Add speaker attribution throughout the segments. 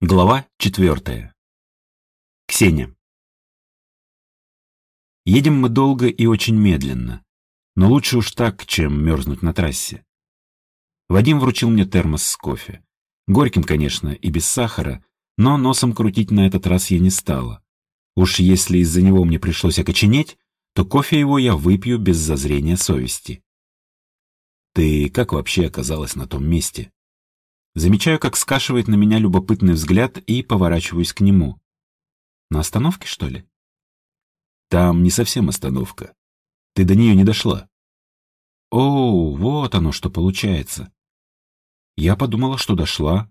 Speaker 1: Глава четвертая. Ксения. Едем мы долго и очень медленно, но лучше уж так, чем мерзнуть на трассе. Вадим вручил мне термос с кофе. Горьким, конечно, и без сахара, но носом крутить на этот раз я не стала. Уж если из-за него мне пришлось окоченеть, то кофе его я выпью без зазрения совести. Ты как вообще оказалась на том месте? Замечаю, как скашивает на меня любопытный взгляд и поворачиваюсь к нему. На остановке, что ли? Там не совсем остановка. Ты до нее не дошла. О, вот оно что получается. Я подумала, что дошла.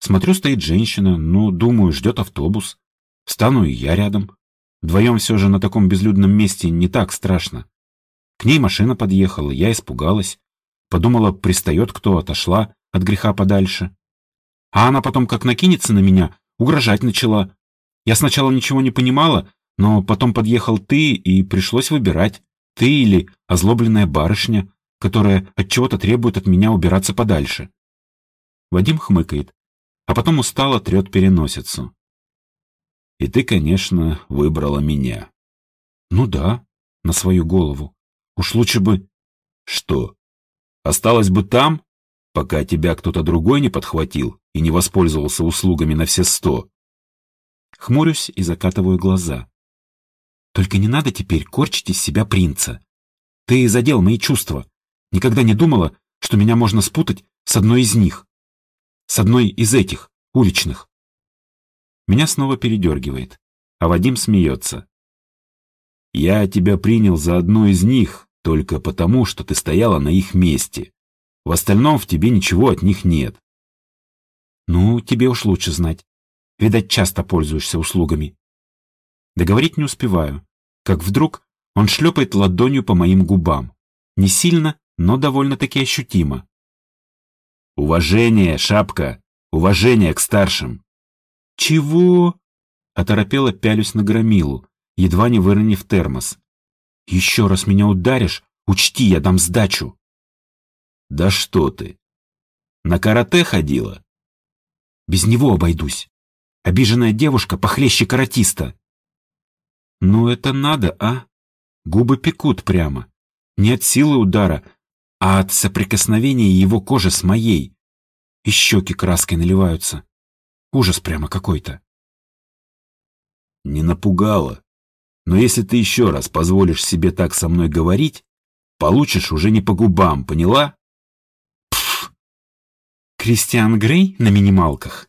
Speaker 1: Смотрю, стоит женщина, ну, думаю, ждет автобус. Встану и я рядом. Вдвоем все же на таком безлюдном месте не так страшно. К ней машина подъехала, я испугалась. Подумала, пристает кто, отошла от греха подальше. А она потом как накинется на меня, угрожать начала. Я сначала ничего не понимала, но потом подъехал ты, и пришлось выбирать. Ты или озлобленная барышня, которая от чего-то требует от меня убираться подальше. Вадим хмыкает, а потом устало трет переносицу. И ты, конечно, выбрала меня. Ну да, на свою голову. Уж лучше бы... Что? Осталось бы там, пока тебя кто-то другой не подхватил и не воспользовался услугами на все сто. Хмурюсь и закатываю глаза. Только не надо теперь корчить из себя принца. Ты задел мои чувства. Никогда не думала, что меня можно спутать с одной из них. С одной из этих, уличных. Меня снова передергивает, а Вадим смеется. Я тебя принял за одну из них только потому, что ты стояла на их месте. В остальном в тебе ничего от них нет. Ну, тебе уж лучше знать. Видать, часто пользуешься услугами. Договорить не успеваю, как вдруг он шлепает ладонью по моим губам. Не сильно, но довольно-таки ощутимо. «Уважение, шапка! Уважение к старшим!» «Чего?» — оторопела пялюсь на громилу, едва не выронив термос. «Еще раз меня ударишь, учти, я дам сдачу!» Да что ты! На карате ходила? Без него обойдусь. Обиженная девушка похлеще каратиста. Ну это надо, а? Губы пекут прямо. Не от силы удара, а от соприкосновения его кожи с моей. И щеки краской наливаются. Ужас прямо какой-то. Не напугала. Но если ты еще раз позволишь себе так со мной говорить, получишь уже не по губам, поняла? Кристиан Грей на минималках?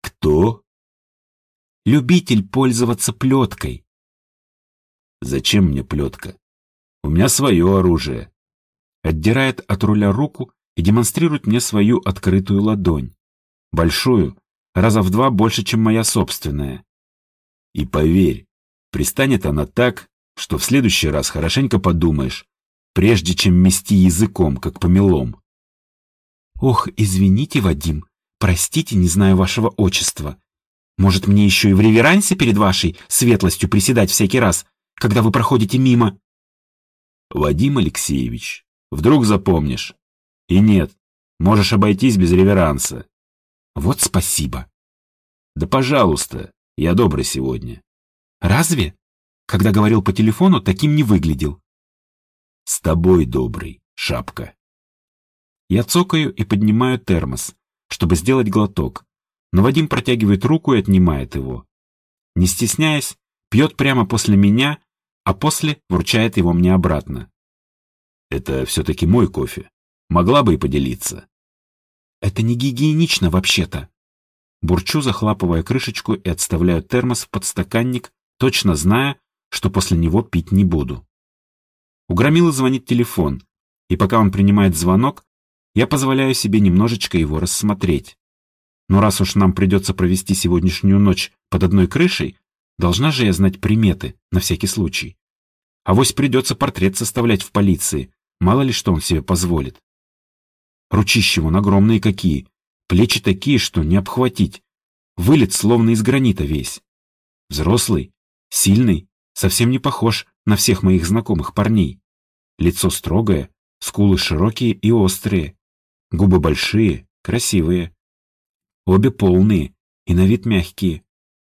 Speaker 1: Кто? Любитель пользоваться плеткой. Зачем мне плетка? У меня свое оружие. Отдирает от руля руку и демонстрирует мне свою открытую ладонь. Большую, раза в два больше, чем моя собственная. И поверь, пристанет она так, что в следующий раз хорошенько подумаешь, прежде чем мести языком, как помелом. «Ох, извините, Вадим, простите, не знаю вашего отчества. Может, мне еще и в реверансе перед вашей светлостью приседать всякий раз, когда вы проходите мимо?» «Вадим Алексеевич, вдруг запомнишь? И нет, можешь обойтись без реверанса». «Вот спасибо». «Да пожалуйста, я добрый сегодня». «Разве?» Когда говорил по телефону, таким не выглядел. «С тобой добрый, шапка». Я цокаю и поднимаю термос, чтобы сделать глоток, но Вадим протягивает руку и отнимает его. Не стесняясь, пьет прямо после меня, а после вручает его мне обратно. Это все-таки мой кофе. Могла бы и поделиться. Это не гигиенично вообще-то. Бурчу, захлапывая крышечку и отставляю термос в подстаканник, точно зная, что после него пить не буду. У Громилы звонит телефон, и пока он принимает звонок, я позволяю себе немножечко его рассмотреть. Но раз уж нам придется провести сегодняшнюю ночь под одной крышей, должна же я знать приметы, на всякий случай. А вось придется портрет составлять в полиции, мало ли что он себе позволит. Ручищи вон огромные какие, плечи такие, что не обхватить. Вылет словно из гранита весь. Взрослый, сильный, совсем не похож на всех моих знакомых парней. Лицо строгое, скулы широкие и острые, Губы большие, красивые. Обе полные, и на вид мягкие.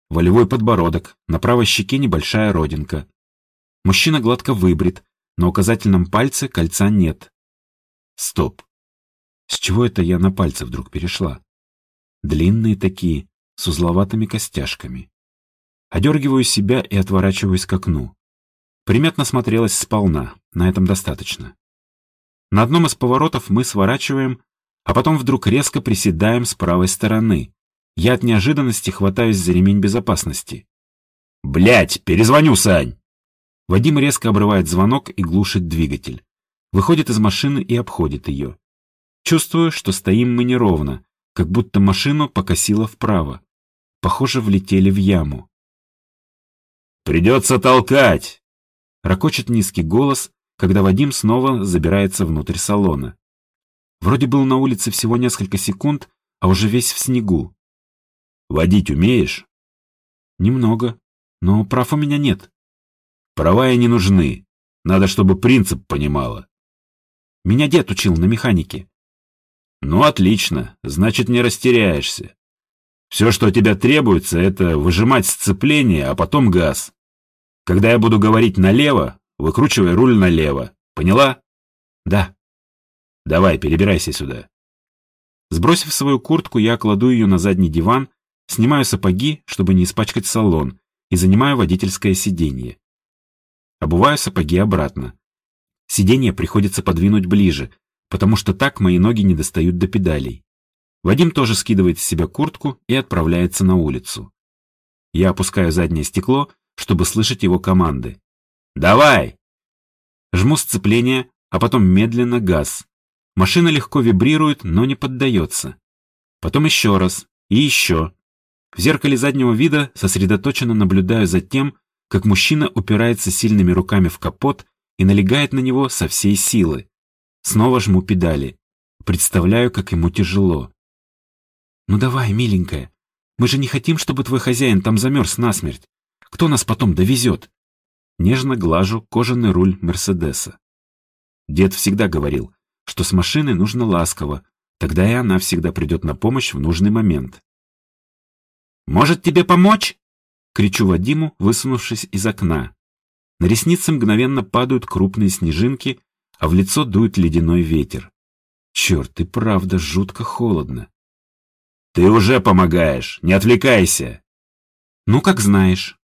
Speaker 1: Волевой подбородок, на правой щеке небольшая родинка. Мужчина гладко выбрит, на указательном пальце кольца нет. Стоп. С чего это я на пальцы вдруг перешла? Длинные такие, с узловатыми костяшками. Одергиваю себя и отворачиваюсь к окну. Приметно смотрелась сполна, на этом достаточно. На одном из поворотов мы сворачиваем, а потом вдруг резко приседаем с правой стороны. Я от неожиданности хватаюсь за ремень безопасности. Блять, перезвоню, Сань!» Вадим резко обрывает звонок и глушит двигатель. Выходит из машины и обходит ее. Чувствую, что стоим мы неровно, как будто машину покосило вправо. Похоже, влетели в яму. «Придется толкать!» Рокочет низкий голос, когда Вадим снова забирается внутрь салона. Вроде был на улице всего несколько секунд, а уже весь в снегу. «Водить умеешь?» «Немного, но прав у меня нет». «Права и не нужны. Надо, чтобы принцип понимала». «Меня дед учил на механике». «Ну, отлично. Значит, не растеряешься. Все, что от тебя требуется, это выжимать сцепление, а потом газ. Когда я буду говорить налево, выкручивай руль налево. Поняла? Да. Давай, перебирайся сюда. Сбросив свою куртку, я кладу ее на задний диван, снимаю сапоги, чтобы не испачкать салон, и занимаю водительское сиденье. Обуваю сапоги обратно. Сиденье приходится подвинуть ближе, потому что так мои ноги не достают до педалей. Вадим тоже скидывает с себя куртку и отправляется на улицу. Я опускаю заднее стекло, чтобы слышать его команды. «Давай!» Жму сцепление, а потом медленно газ. Машина легко вибрирует, но не поддается. Потом еще раз и еще. В зеркале заднего вида сосредоточенно наблюдаю за тем, как мужчина упирается сильными руками в капот и налегает на него со всей силы. Снова жму педали. Представляю, как ему тяжело. «Ну давай, миленькая, мы же не хотим, чтобы твой хозяин там замерз насмерть. Кто нас потом довезет?» Нежно глажу кожаный руль Мерседеса. Дед всегда говорил, что с машиной нужно ласково, тогда и она всегда придет на помощь в нужный момент. «Может тебе помочь?» — кричу Вадиму, высунувшись из окна. На ресницы мгновенно падают крупные снежинки, а в лицо дует ледяной ветер. Черт, и правда жутко холодно.
Speaker 2: «Ты уже помогаешь, не отвлекайся!»
Speaker 1: «Ну, как знаешь».